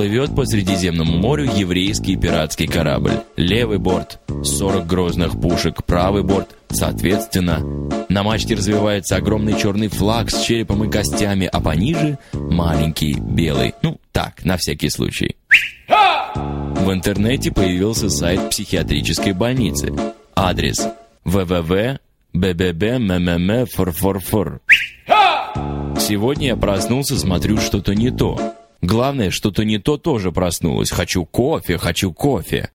Плывет по Средиземному морю еврейский пиратский корабль. Левый борт — 40 грозных пушек, правый борт — соответственно. На мачте развивается огромный черный флаг с черепом и костями, а пониже — маленький белый. Ну, так, на всякий случай. В интернете появился сайт психиатрической больницы. Адрес www.bbbb.mmm.for. Сегодня я проснулся, смотрю, что-то не то. Главное, что-то не то тоже проснулось. Хочу кофе, хочу кофе.